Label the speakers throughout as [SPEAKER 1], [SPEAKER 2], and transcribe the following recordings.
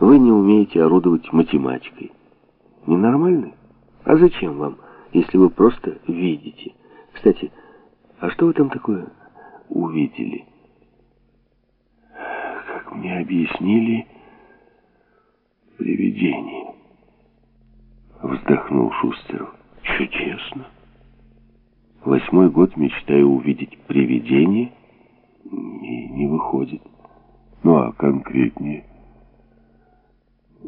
[SPEAKER 1] Вы не умеете орудовать математикой. Ненормальный? А зачем вам, если вы просто видите? Кстати, а что вы там такое увидели?
[SPEAKER 2] Как мне объяснили, привидение. Вздохнул Шустеров. Чудесно. Восьмой год мечтаю увидеть привидение, и не выходит. Ну а конкретнее?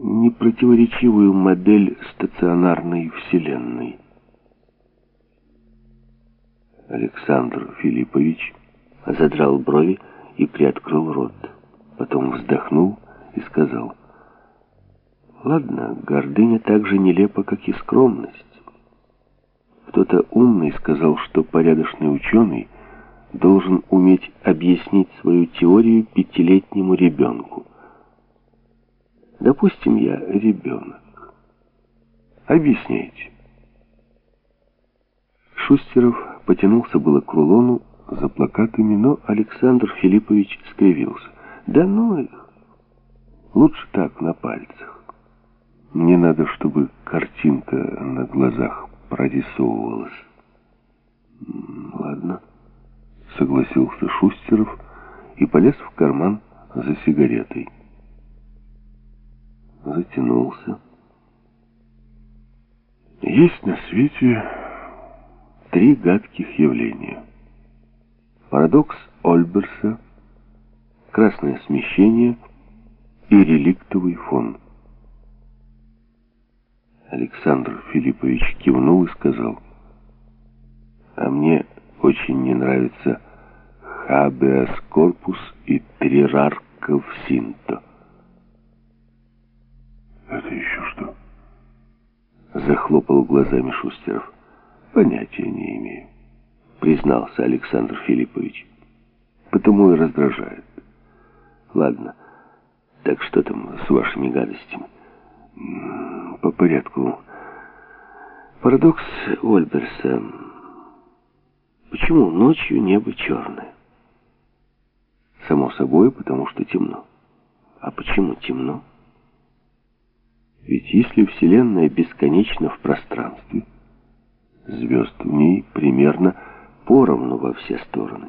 [SPEAKER 1] Непротиворечивую модель стационарной вселенной.
[SPEAKER 2] Александр Филиппович
[SPEAKER 1] задрал брови и приоткрыл рот. Потом вздохнул и сказал, «Ладно, гордыня так же нелепа, как и скромность. Кто-то умный сказал, что порядочный ученый должен уметь объяснить свою теорию пятилетнему ребенку. Допустим, я ребенок. Объясняйте. Шустеров потянулся было к рулону за плакатами, но Александр Филиппович скривился. Да ну их. Лучше так, на пальцах. Мне надо, чтобы картинка на глазах прорисовывалось. Ладно, согласился Шустеров и полез в карман за сигаретой. Затянулся. Есть на свете три гадких явления. Парадокс Ольберса, красное смещение и реликтовый фон. Александр Филиппович кивнул и сказал, «А мне очень не нравится хабеас корпус и трирарков синто».
[SPEAKER 2] «Это еще что?»
[SPEAKER 1] Захлопал глазами Шустеров. «Понятия не имею», признался Александр Филиппович. «Потому и раздражает. Ладно, так что там с вашими гадостями?» по порядку. Парадокс Ольберса. Почему ночью небо черное? Само собой, потому что темно. А почему темно? Ведь если Вселенная бесконечна в пространстве, звезд в ней примерно поровну во все стороны.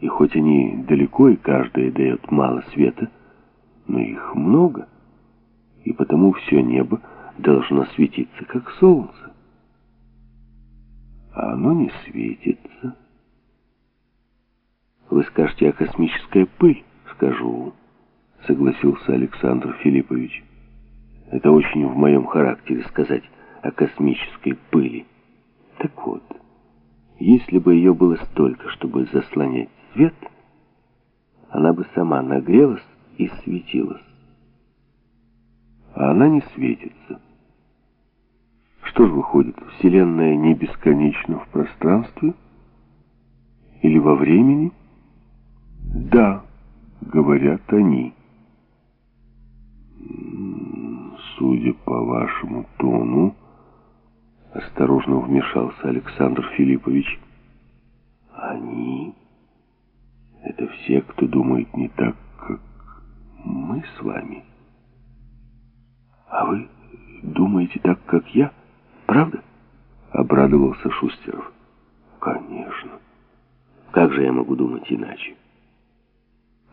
[SPEAKER 1] И хоть они далеко и каждая дает мало света, но их много — и потому все небо должно светиться, как солнце. А оно не светится. Вы скажете, а космическая пыль? Скажу, согласился Александр Филиппович. Это очень в моем характере сказать о космической пыли. Так вот, если бы ее было столько, чтобы заслонять свет, она бы сама нагрелась и светилась а она не светится. Что же выходит, Вселенная не бесконечна в пространстве или во времени? Да, говорят они. Судя по вашему тону, осторожно вмешался Александр Филиппович, они — это все, кто думает не так, как мы с вами. «А вы думаете так, как я? Правда?» Обрадовался Шустеров. «Конечно. Как же я могу думать иначе?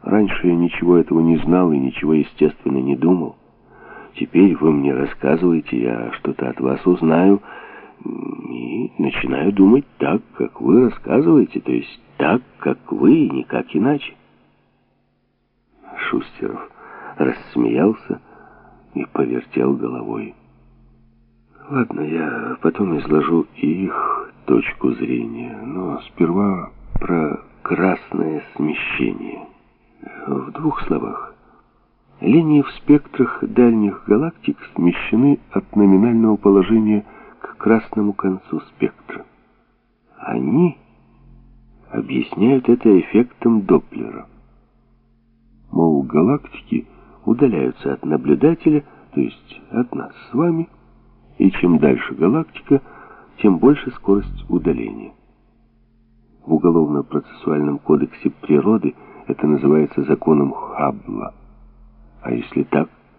[SPEAKER 1] Раньше я ничего этого не знал и ничего, естественно, не думал. Теперь вы мне рассказываете, я что-то от вас узнаю и начинаю думать так, как вы рассказываете, то есть так, как вы и никак иначе». Шустеров рассмеялся, и повертел головой. Ладно, я потом изложу их точку зрения, но сперва про красное смещение. В двух словах. Линии в спектрах дальних галактик смещены от номинального положения к красному концу спектра. Они объясняют это эффектом Доплера. Мол, галактики — удаляются от наблюдателя, то есть от нас с вами, и чем дальше галактика, тем больше скорость удаления. В Уголовно-процессуальном кодексе природы это называется законом Хаббла. А если так,